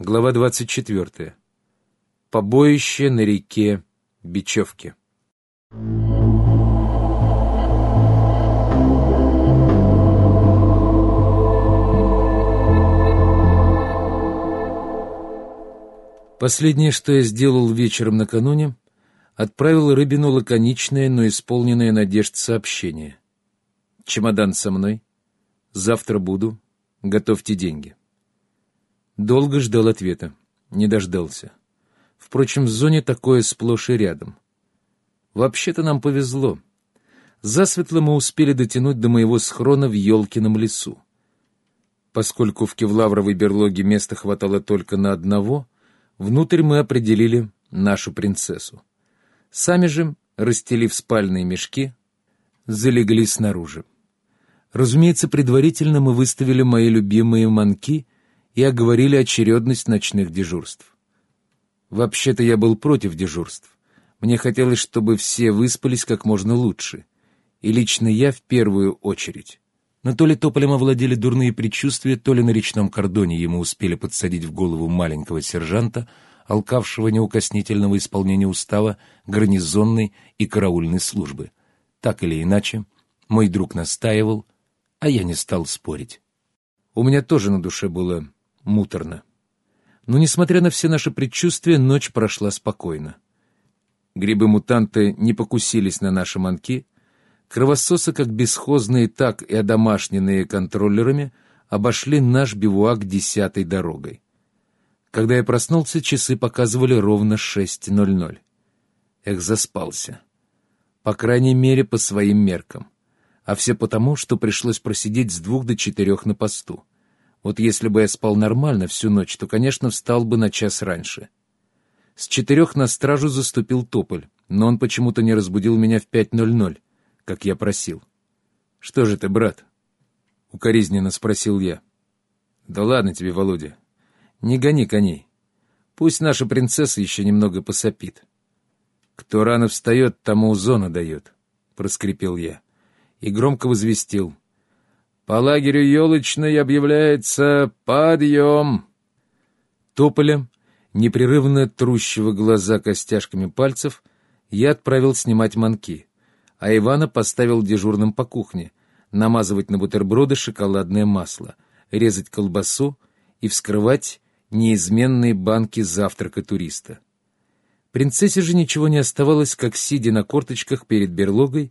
Глава 24. Побоище на реке Бечевки. Последнее, что я сделал вечером накануне, отправил Рыбину лаконичное, но исполненное надежд сообщение. «Чемодан со мной. Завтра буду. Готовьте деньги». Долго ждал ответа. Не дождался. Впрочем, в зоне такое сплошь и рядом. Вообще-то нам повезло. Засветло мы успели дотянуть до моего схрона в Елкином лесу. Поскольку в кевлавровой берлоге места хватало только на одного, внутрь мы определили нашу принцессу. Сами же, расстелив спальные мешки, залегли снаружи. Разумеется, предварительно мы выставили мои любимые манки — и оговорили очередность ночных дежурств. Вообще-то я был против дежурств. Мне хотелось, чтобы все выспались как можно лучше. И лично я в первую очередь. Но то ли Тополем овладели дурные предчувствия, то ли на речном кордоне ему успели подсадить в голову маленького сержанта, алкавшего неукоснительного исполнения устава гарнизонной и караульной службы. Так или иначе, мой друг настаивал, а я не стал спорить. У меня тоже на душе было муторно. Но, несмотря на все наши предчувствия, ночь прошла спокойно. Грибы-мутанты не покусились на наши манки, кровососы, как бесхозные, так и одомашненные контроллерами, обошли наш бивуак десятой дорогой. Когда я проснулся, часы показывали ровно 6.00. Эх, заспался. По крайней мере, по своим меркам. А все потому, что пришлось просидеть с двух до четырех на посту. Вот если бы я спал нормально всю ночь, то, конечно, встал бы на час раньше. С четырех на стражу заступил Тополь, но он почему-то не разбудил меня в 5.00, как я просил. «Что же ты, брат?» — укоризненно спросил я. «Да ладно тебе, Володя. Не гони коней. Пусть наша принцесса еще немного посопит. Кто рано встает, тому зона дает», — проскрипел я. И громко возвестил — по лагерю елочной объявляется подъем. Тополя, непрерывно трущего глаза костяшками пальцев, я отправил снимать манки, а Ивана поставил дежурным по кухне, намазывать на бутерброды шоколадное масло, резать колбасу и вскрывать неизменные банки завтрака туриста. Принцессе же ничего не оставалось, как, сидя на корточках перед берлогой,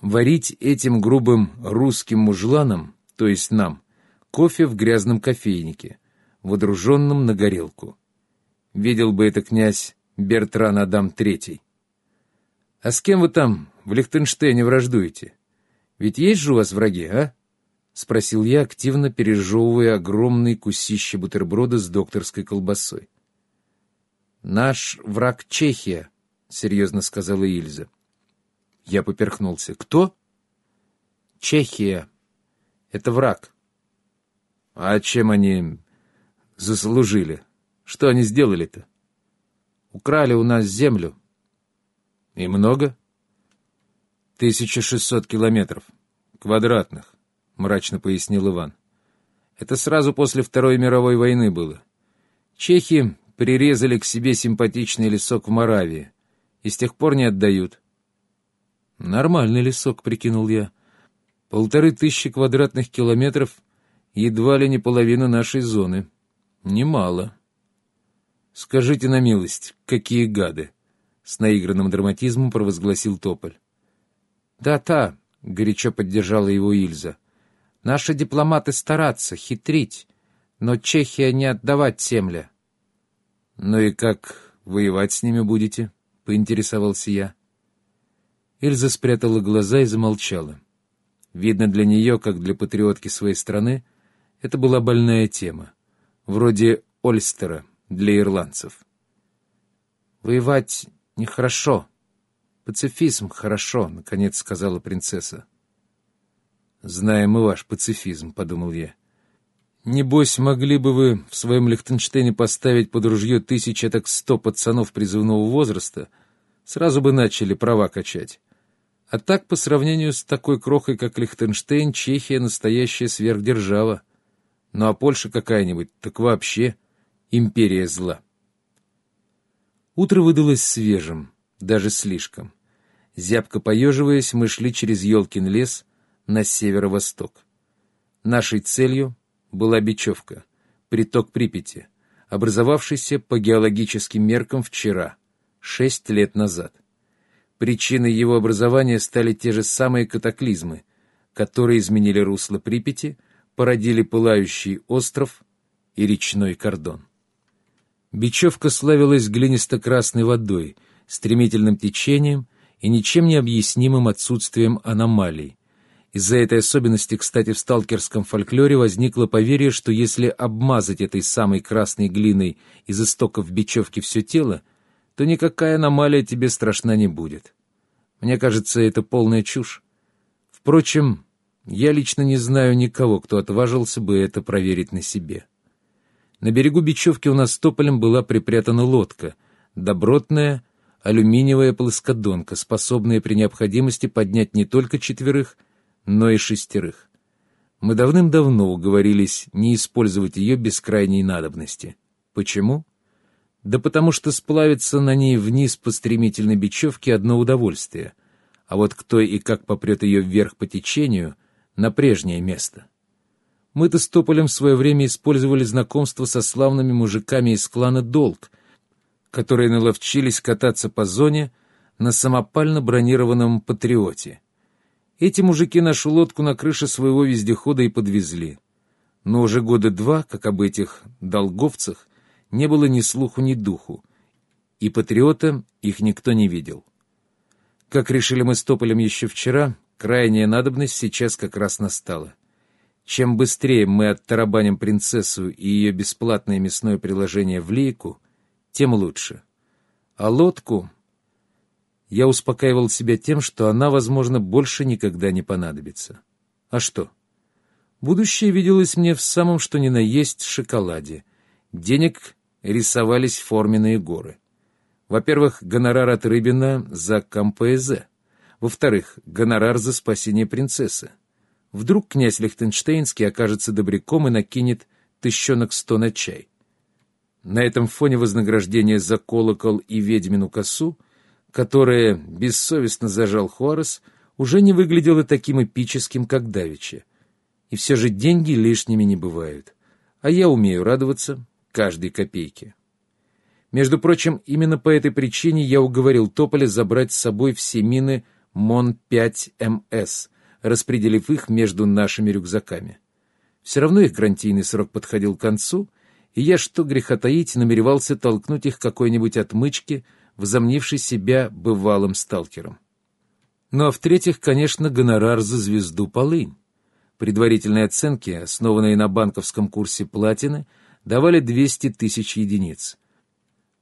варить этим грубым русским мужланам, то есть нам, кофе в грязном кофейнике, водруженном на горелку. Видел бы это князь Бертран Адам Третий. «А с кем вы там в Лихтенштейне враждуете? Ведь есть же у вас враги, а?» — спросил я, активно пережевывая огромные кусище бутерброда с докторской колбасой. «Наш враг Чехия», — серьезно сказала Ильза. Я поперхнулся. «Кто?» «Чехия. Это враг». «А чем они заслужили? Что они сделали-то?» «Украли у нас землю». «И много?» «Тысяча шестьсот километров. Квадратных», — мрачно пояснил Иван. «Это сразу после Второй мировой войны было. Чехи прирезали к себе симпатичный лесок в Моравии и с тех пор не отдают». Нормальный лесок, прикинул я. Полторы тысячи квадратных километров, едва ли не половина нашей зоны. Немало. Скажите на милость, какие гады! С наигранным драматизмом провозгласил Тополь. Да-та, горячо поддержала его Ильза. Наши дипломаты стараться, хитрить, но Чехия не отдавать земля. Ну и как воевать с ними будете? Поинтересовался я. Эльза спрятала глаза и замолчала. Видно, для нее, как для патриотки своей страны, это была больная тема, вроде Ольстера для ирландцев. «Воевать нехорошо. Пацифизм хорошо», — наконец сказала принцесса. «Знаем и ваш пацифизм», — подумал я. «Небось, могли бы вы в своем Лихтенштейне поставить под ружье тысяча так сто пацанов призывного возраста, сразу бы начали права качать. А так, по сравнению с такой крохой, как Лихтенштейн, Чехия — настоящая сверхдержава. Ну а Польша какая-нибудь, так вообще Империя зла. Утро выдалось свежим, даже слишком. Зябко поеживаясь, мы шли через елкин лес на северо-восток. Нашей целью была Бечевка, приток Припяти, образовавшийся по геологическим меркам вчера, шесть лет назад. Причиной его образования стали те же самые катаклизмы, которые изменили русло Припяти, породили пылающий остров и речной кордон. Бечевка славилась глинисто-красной водой, стремительным течением и ничем не объяснимым отсутствием аномалий. Из-за этой особенности, кстати, в сталкерском фольклоре возникло поверье, что если обмазать этой самой красной глиной из истоков бечевки все тело, то никакая аномалия тебе страшна не будет. Мне кажется, это полная чушь. Впрочем, я лично не знаю никого, кто отважился бы это проверить на себе. На берегу бечевки у нас с тополем была припрятана лодка, добротная алюминиевая плоскодонка, способная при необходимости поднять не только четверых, но и шестерых. Мы давным-давно уговорились не использовать ее без крайней надобности. Почему? Да потому что сплавиться на ней вниз по стремительной бечевке — одно удовольствие, а вот кто и как попрет ее вверх по течению — на прежнее место — мы-то с Тополем в свое время использовали знакомство со славными мужиками из клана Долг, которые наловчились кататься по зоне на самопально бронированном «Патриоте». Эти мужики нашу лодку на крыше своего вездехода и подвезли. Но уже года два, как об этих долговцах, не было ни слуху, ни духу, и «Патриота» их никто не видел. Как решили мы с Тополем еще вчера, крайняя надобность сейчас как раз настала — чем быстрее мы оттарабаним принцессу и ее бесплатное мясное приложение в лейку, тем лучше. А лодку я успокаивал себя тем, что она, возможно, больше никогда не понадобится. А что? Будущее виделось мне в самом что ни на есть шоколаде. Денег рисовались форменные горы. Во-первых, гонорар от Рыбина за КМПЗ. Во-вторых, гонорар за спасение принцессы. Вдруг князь Лихтенштейнский окажется добряком и накинет тыщенок сто на чай. На этом фоне вознаграждение за колокол и ведьмину косу, которое бессовестно зажал Хуарес, уже не выглядело таким эпическим, как давеча. И все же деньги лишними не бывают. А я умею радоваться каждой копейке. Между прочим, именно по этой причине я уговорил Тополя забрать с собой все мины МОН-5МС — распределив их между нашими рюкзаками. Все равно их гарантийный срок подходил к концу, и я, что греха таить, намеревался толкнуть их какой-нибудь отмычке, возомнившей себя бывалым сталкером. Ну а в-третьих, конечно, гонорар за звезду полынь. Предварительные оценки, основанные на банковском курсе платины, давали 200 тысяч единиц.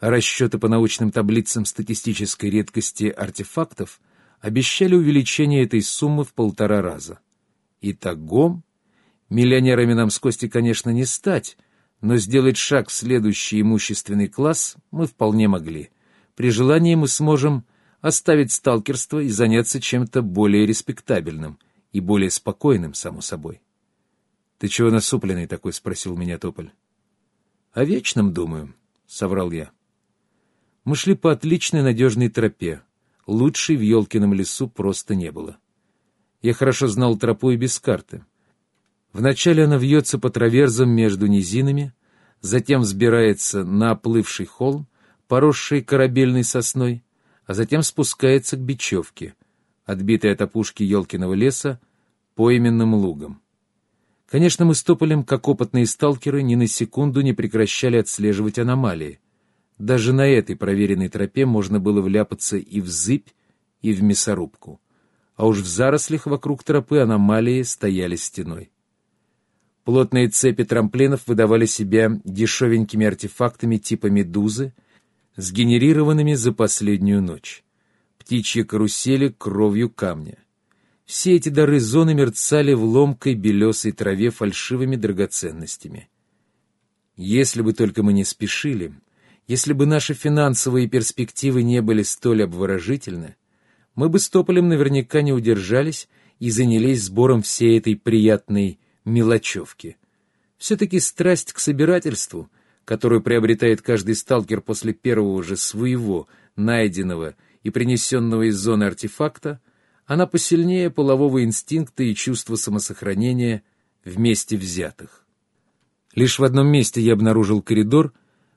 Расчеты по научным таблицам статистической редкости артефактов обещали увеличение этой суммы в полтора раза. Итого, миллионерами нам с Костей, конечно, не стать, но сделать шаг в следующий имущественный класс мы вполне могли. При желании мы сможем оставить сталкерство и заняться чем-то более респектабельным и более спокойным, само собой. — Ты чего насупленный такой? — спросил меня Тополь. — О вечном думаю, — соврал я. Мы шли по отличной надежной тропе, Лучшей в Елкином лесу просто не было. Я хорошо знал тропу и без карты. Вначале она вьется по траверзам между низинами, затем взбирается на оплывший холм, поросший корабельной сосной, а затем спускается к бечевке, отбитой от опушки Елкиного леса, по именным лугам. Конечно, мы с Тополем, как опытные сталкеры, ни на секунду не прекращали отслеживать аномалии — даже на этой проверенной тропе можно было вляпаться и в зыбь, и в мясорубку. А уж в зарослях вокруг тропы аномалии стояли стеной. Плотные цепи трамплинов выдавали себя дешевенькими артефактами типа медузы, сгенерированными за последнюю ночь. Птичьи карусели кровью камня. Все эти дары зоны мерцали в ломкой белесой траве фальшивыми драгоценностями. Если бы только мы не спешили, если бы наши финансовые перспективы не были столь обворожительны, мы бы с Тополем наверняка не удержались и занялись сбором всей этой приятной мелочевки. Все-таки страсть к собирательству, которую приобретает каждый сталкер после первого же своего, найденного и принесенного из зоны артефакта, она посильнее полового инстинкта и чувства самосохранения вместе взятых. Лишь в одном месте я обнаружил коридор,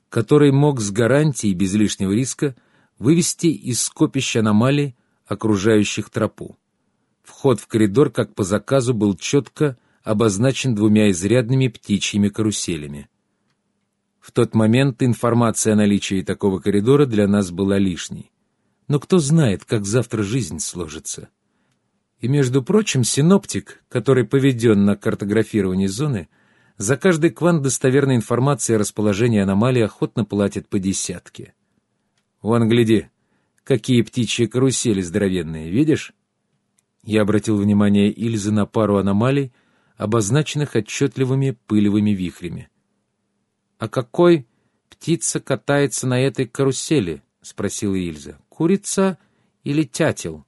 который мог с гарантией без лишнего риска вывести из скопища аномалий, окружающих тропу. Вход в коридор, как по заказу, был четко обозначен двумя изрядными птичьими каруселями. В тот момент информация о наличии такого коридора для нас была лишней. Но кто знает, как завтра жизнь сложится. И, между прочим, синоптик, который поведен на картографирование зоны, за каждый квант достоверной информации о расположении аномалии охотно платит по десятке. Вон, гляди, какие птичьи карусели здоровенные, видишь? Я обратил внимание Ильзы на пару аномалий, обозначенных отчетливыми пылевыми вихрями. «А какой птица катается на этой карусели?» — спросила Ильза. «Курица или тятел?»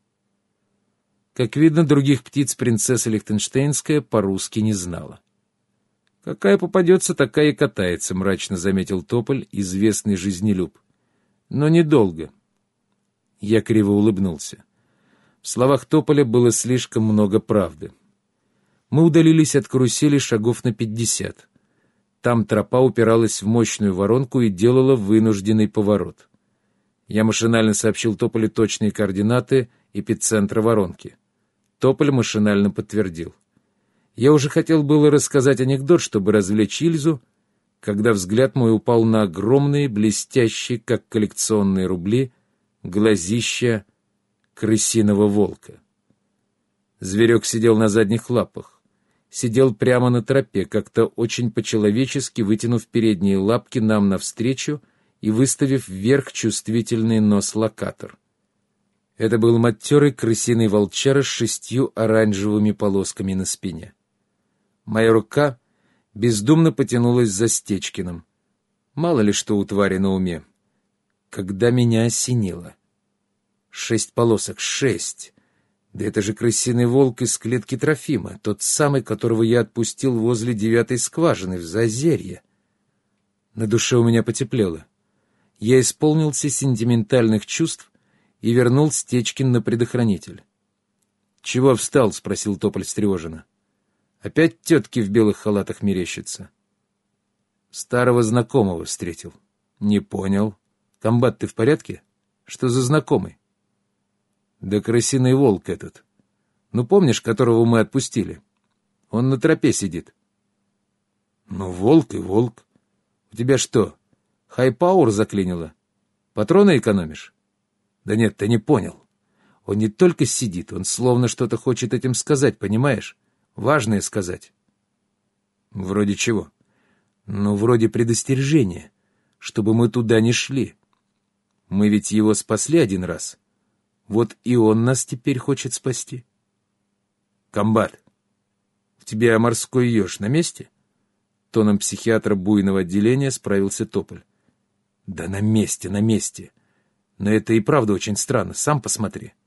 Как видно, других птиц принцесса Лихтенштейнская по-русски не знала. «Какая попадется, такая и катается», — мрачно заметил Тополь, известный жизнелюб. «Но недолго». Я криво улыбнулся. В словах Тополя было слишком много правды. Мы удалились от карусели шагов на пятьдесят. Там тропа упиралась в мощную воронку и делала вынужденный поворот. Я машинально сообщил Тополю точные координаты эпицентра воронки. Тополь машинально подтвердил. Я уже хотел было рассказать анекдот, чтобы развлечь Ильзу, когда взгляд мой упал на огромные, блестящие, как коллекционные рубли, глазища крысиного волка. Зверек сидел на задних лапах. Сидел прямо на тропе, как-то очень по-человечески вытянув передние лапки нам навстречу и выставив вверх чувствительный нос-локатор. Это был матерый крысиный волчара с шестью оранжевыми полосками на спине. Моя рука бездумно потянулась за Стечкиным. Мало ли что у твари на уме. Когда меня осенило. Шесть полосок, шесть! Да это же крысиный волк из клетки Трофима, тот самый, которого я отпустил возле девятой скважины в Зазерье. На душе у меня потеплело. Я исполнился сентиментальных чувств и вернул Стечкин на предохранитель. — Чего встал? — спросил Тополь встревоженно. Опять тетки в белых халатах мерещатся. Старого знакомого встретил. Не понял. Комбат, ты в порядке? Что за знакомый? Да крысиный волк этот. Ну, помнишь, которого мы отпустили? Он на тропе сидит. Ну, волк и волк. У тебя что, хайпауэр заклинило? Патроны экономишь? Да нет, ты не понял. Он не только сидит, он словно что-то хочет этим сказать, понимаешь? Важное сказать. Вроде чего? Ну, вроде предостережения, чтобы мы туда не шли. Мы ведь его спасли один раз. Вот и он нас теперь хочет спасти. Комбат, в тебя морской еж на месте? Тоном психиатра буйного отделения справился Тополь. Да на месте, на месте. Но это и правда очень странно, сам посмотри. —